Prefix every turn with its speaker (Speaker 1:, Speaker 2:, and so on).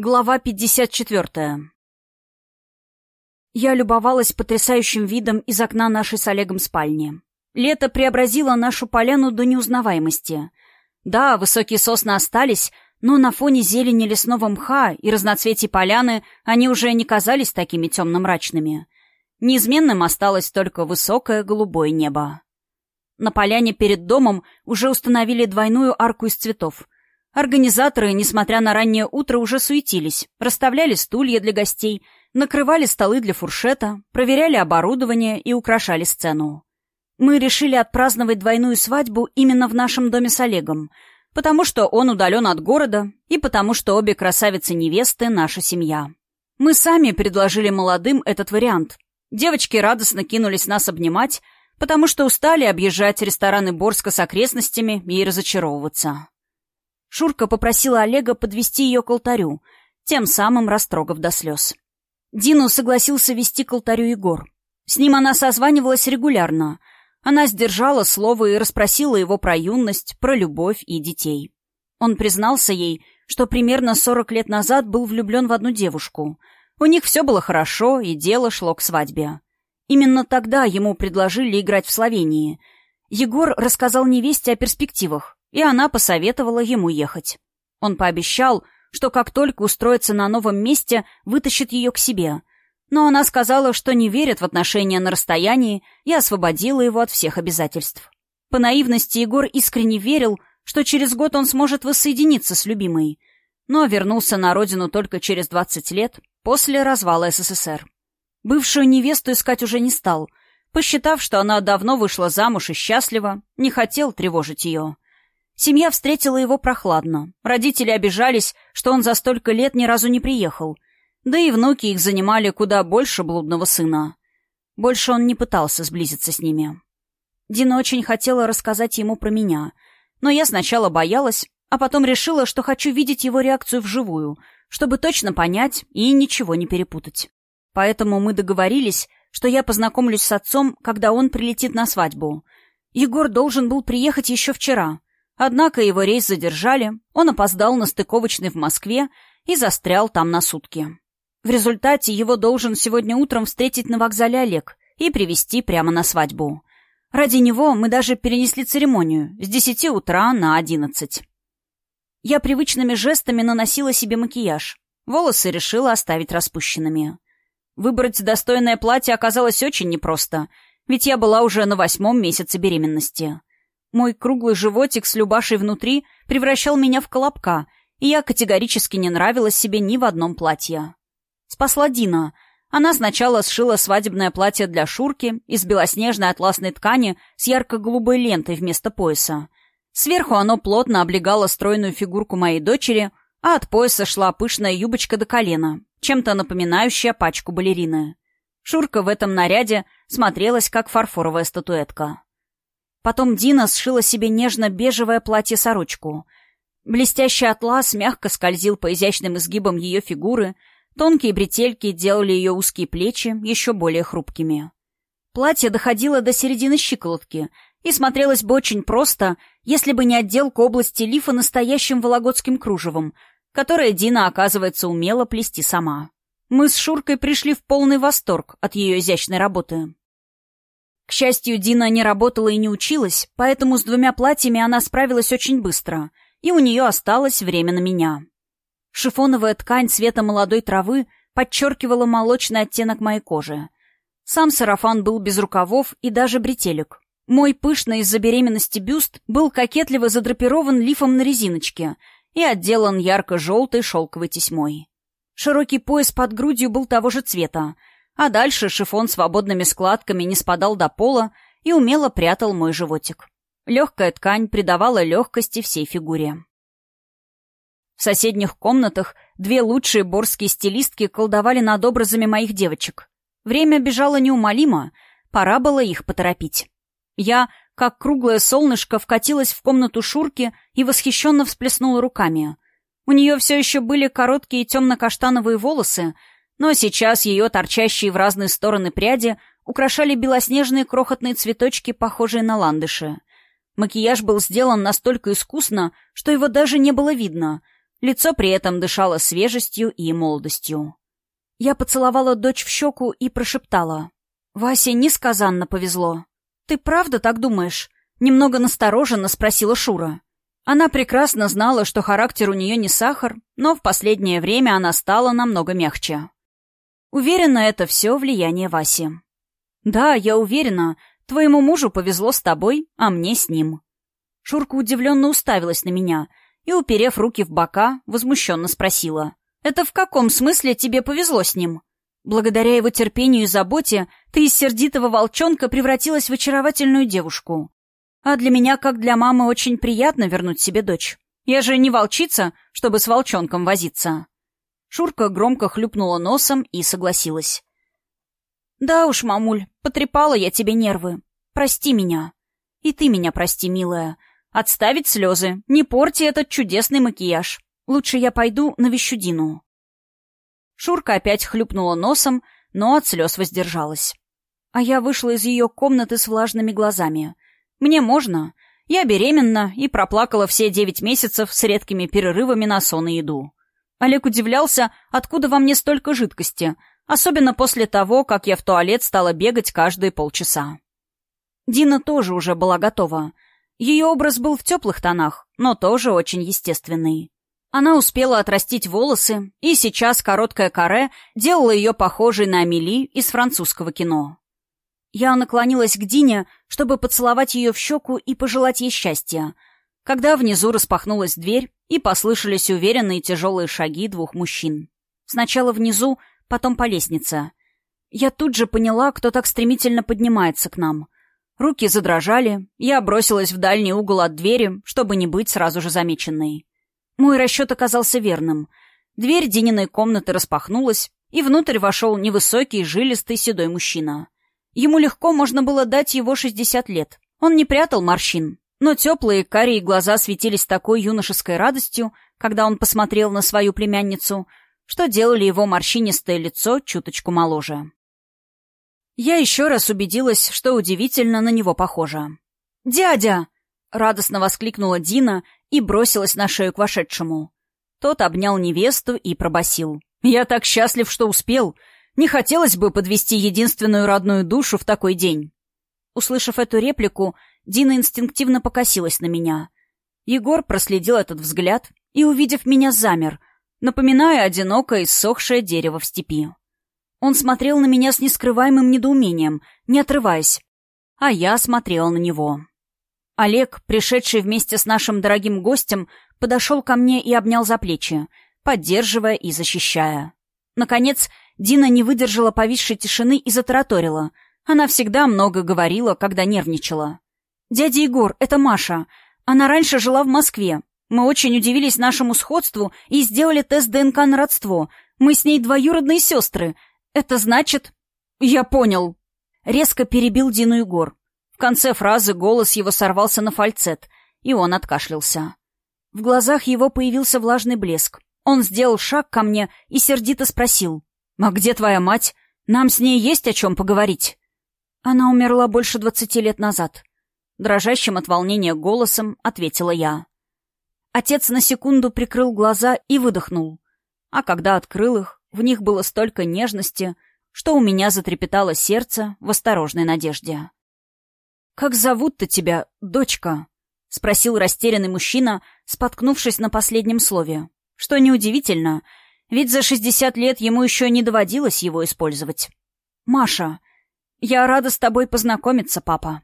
Speaker 1: Глава 54. Я любовалась потрясающим видом из окна нашей с Олегом спальни. Лето преобразило нашу поляну до неузнаваемости. Да, высокие сосны остались, но на фоне зелени лесного мха и разноцветий поляны они уже не казались такими темно-мрачными. Неизменным осталось только высокое голубое небо. На поляне перед домом уже установили двойную арку из цветов — Организаторы, несмотря на раннее утро, уже суетились, расставляли стулья для гостей, накрывали столы для фуршета, проверяли оборудование и украшали сцену. Мы решили отпраздновать двойную свадьбу именно в нашем доме с Олегом, потому что он удален от города и потому что обе красавицы-невесты — наша семья. Мы сами предложили молодым этот вариант. Девочки радостно кинулись нас обнимать, потому что устали объезжать рестораны Борска с окрестностями и разочаровываться. Шурка попросила Олега подвести ее к алтарю, тем самым растрогав до слез. Дину согласился вести к алтарю Егор. С ним она созванивалась регулярно. Она сдержала слово и расспросила его про юность, про любовь и детей. Он признался ей, что примерно сорок лет назад был влюблен в одну девушку. У них все было хорошо, и дело шло к свадьбе. Именно тогда ему предложили играть в Словении. Егор рассказал невесте о перспективах, и она посоветовала ему ехать. Он пообещал, что как только устроится на новом месте, вытащит ее к себе. Но она сказала, что не верит в отношения на расстоянии и освободила его от всех обязательств. По наивности Егор искренне верил, что через год он сможет воссоединиться с любимой, но вернулся на родину только через 20 лет после развала СССР. Бывшую невесту искать уже не стал, посчитав, что она давно вышла замуж и счастлива, не хотел тревожить ее. Семья встретила его прохладно. Родители обижались, что он за столько лет ни разу не приехал. Да и внуки их занимали куда больше блудного сына. Больше он не пытался сблизиться с ними. Дина очень хотела рассказать ему про меня, но я сначала боялась, а потом решила, что хочу видеть его реакцию вживую, чтобы точно понять и ничего не перепутать. Поэтому мы договорились, что я познакомлюсь с отцом, когда он прилетит на свадьбу. Егор должен был приехать еще вчера — Однако его рейс задержали, он опоздал на стыковочный в Москве и застрял там на сутки. В результате его должен сегодня утром встретить на вокзале Олег и привести прямо на свадьбу. Ради него мы даже перенесли церемонию с десяти утра на одиннадцать. Я привычными жестами наносила себе макияж. Волосы решила оставить распущенными. Выбрать достойное платье оказалось очень непросто, ведь я была уже на восьмом месяце беременности. Мой круглый животик с Любашей внутри превращал меня в колобка, и я категорически не нравилась себе ни в одном платье. Спасла Дина. Она сначала сшила свадебное платье для Шурки из белоснежной атласной ткани с ярко-голубой лентой вместо пояса. Сверху оно плотно облегало стройную фигурку моей дочери, а от пояса шла пышная юбочка до колена, чем-то напоминающая пачку балерины. Шурка в этом наряде смотрелась, как фарфоровая статуэтка. Потом Дина сшила себе нежно-бежевое платье-сорочку. Блестящий атлас мягко скользил по изящным изгибам ее фигуры, тонкие бретельки делали ее узкие плечи еще более хрупкими. Платье доходило до середины щиколотки и смотрелось бы очень просто, если бы не отделка области лифа настоящим вологодским кружевом, которое Дина, оказывается, умела плести сама. Мы с Шуркой пришли в полный восторг от ее изящной работы. К счастью, Дина не работала и не училась, поэтому с двумя платьями она справилась очень быстро, и у нее осталось время на меня. Шифоновая ткань цвета молодой травы подчеркивала молочный оттенок моей кожи. Сам сарафан был без рукавов и даже бретелек. Мой пышный из-за беременности бюст был кокетливо задрапирован лифом на резиночке и отделан ярко-желтой шелковой тесьмой. Широкий пояс под грудью был того же цвета, а дальше шифон свободными складками не спадал до пола и умело прятал мой животик. Легкая ткань придавала легкости всей фигуре. В соседних комнатах две лучшие борские стилистки колдовали над образами моих девочек. Время бежало неумолимо, пора было их поторопить. Я, как круглое солнышко, вкатилась в комнату Шурки и восхищенно всплеснула руками. У нее все еще были короткие темно-каштановые волосы, но сейчас ее торчащие в разные стороны пряди украшали белоснежные крохотные цветочки, похожие на ландыши. Макияж был сделан настолько искусно, что его даже не было видно. Лицо при этом дышало свежестью и молодостью. Я поцеловала дочь в щеку и прошептала. «Васе несказанно повезло. Ты правда так думаешь?» Немного настороженно спросила Шура. Она прекрасно знала, что характер у нее не сахар, но в последнее время она стала намного мягче. Уверена, это все влияние Васи. «Да, я уверена. Твоему мужу повезло с тобой, а мне с ним». Шурка удивленно уставилась на меня и, уперев руки в бока, возмущенно спросила. «Это в каком смысле тебе повезло с ним? Благодаря его терпению и заботе ты из сердитого волчонка превратилась в очаровательную девушку. А для меня, как для мамы, очень приятно вернуть себе дочь. Я же не волчица, чтобы с волчонком возиться». Шурка громко хлюпнула носом и согласилась. «Да уж, мамуль, потрепала я тебе нервы. Прости меня. И ты меня прости, милая. Отставить слезы, не порти этот чудесный макияж. Лучше я пойду навещу Дину». Шурка опять хлюпнула носом, но от слез воздержалась. А я вышла из ее комнаты с влажными глазами. «Мне можно. Я беременна и проплакала все девять месяцев с редкими перерывами на сон и еду». Олег удивлялся, откуда во мне столько жидкости, особенно после того, как я в туалет стала бегать каждые полчаса. Дина тоже уже была готова. Ее образ был в теплых тонах, но тоже очень естественный. Она успела отрастить волосы, и сейчас короткое каре делало ее похожей на Амели из французского кино. Я наклонилась к Дине, чтобы поцеловать ее в щеку и пожелать ей счастья, когда внизу распахнулась дверь, и послышались уверенные тяжелые шаги двух мужчин. Сначала внизу, потом по лестнице. Я тут же поняла, кто так стремительно поднимается к нам. Руки задрожали, я бросилась в дальний угол от двери, чтобы не быть сразу же замеченной. Мой расчет оказался верным. Дверь Дининой комнаты распахнулась, и внутрь вошел невысокий, жилистый, седой мужчина. Ему легко можно было дать его 60 лет. Он не прятал морщин, но теплые карие глаза светились такой юношеской радостью, когда он посмотрел на свою племянницу, что делали его морщинистое лицо чуточку моложе. Я еще раз убедилась, что удивительно на него похоже. «Дядя!» — радостно воскликнула Дина и бросилась на шею к вошедшему. Тот обнял невесту и пробасил. «Я так счастлив, что успел. Не хотелось бы подвести единственную родную душу в такой день». Услышав эту реплику, Дина инстинктивно покосилась на меня. Егор проследил этот взгляд и, увидев меня, замер, напоминая одинокое иссохшее дерево в степи. Он смотрел на меня с нескрываемым недоумением, не отрываясь, а я смотрела на него. Олег, пришедший вместе с нашим дорогим гостем, подошел ко мне и обнял за плечи, поддерживая и защищая. Наконец, Дина не выдержала повисшей тишины и затараторила. Она всегда много говорила, когда нервничала. «Дядя Егор, это Маша. Она раньше жила в Москве. Мы очень удивились нашему сходству и сделали тест ДНК на родство. Мы с ней двоюродные сестры. Это значит...» «Я понял». Резко перебил Дину Егор. В конце фразы голос его сорвался на фальцет, и он откашлялся. В глазах его появился влажный блеск. Он сделал шаг ко мне и сердито спросил. «А где твоя мать? Нам с ней есть о чем поговорить?» Она умерла больше двадцати лет назад. Дрожащим от волнения голосом ответила я. Отец на секунду прикрыл глаза и выдохнул. А когда открыл их, в них было столько нежности, что у меня затрепетало сердце в осторожной надежде. «Как зовут-то тебя, дочка?» — спросил растерянный мужчина, споткнувшись на последнем слове. Что неудивительно, ведь за шестьдесят лет ему еще не доводилось его использовать. «Маша, я рада с тобой познакомиться, папа».